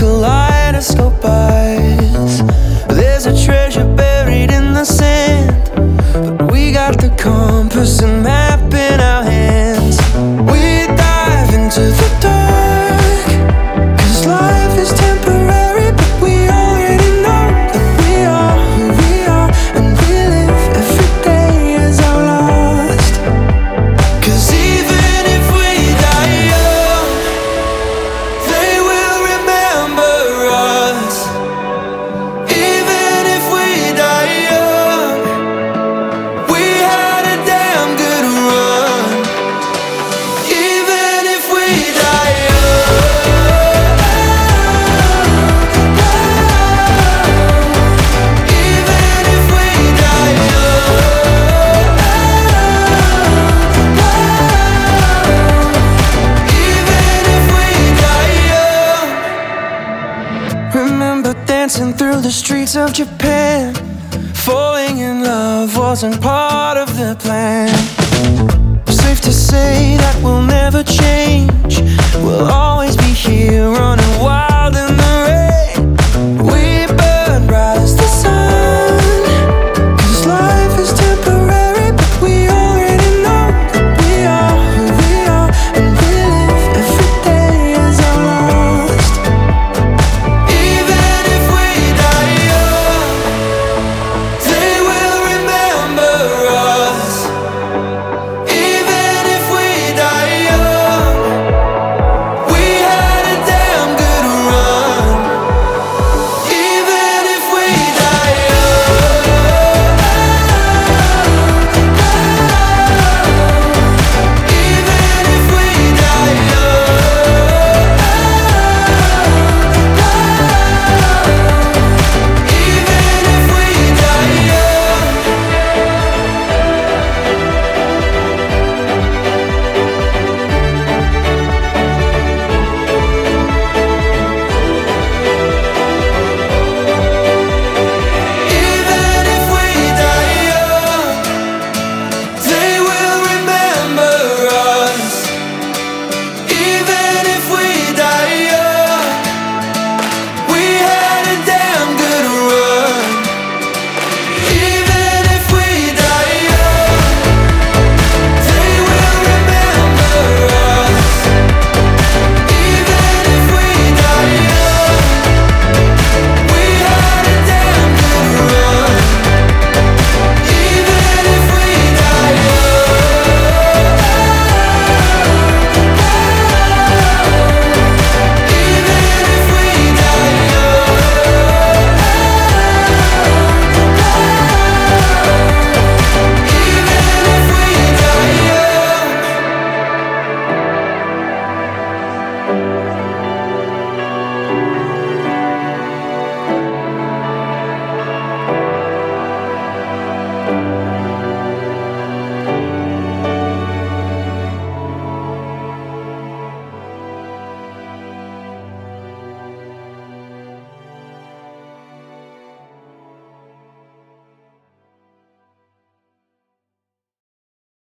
collide the streets of Japan. Falling in love wasn't part of the plan. Safe to say that we'll never.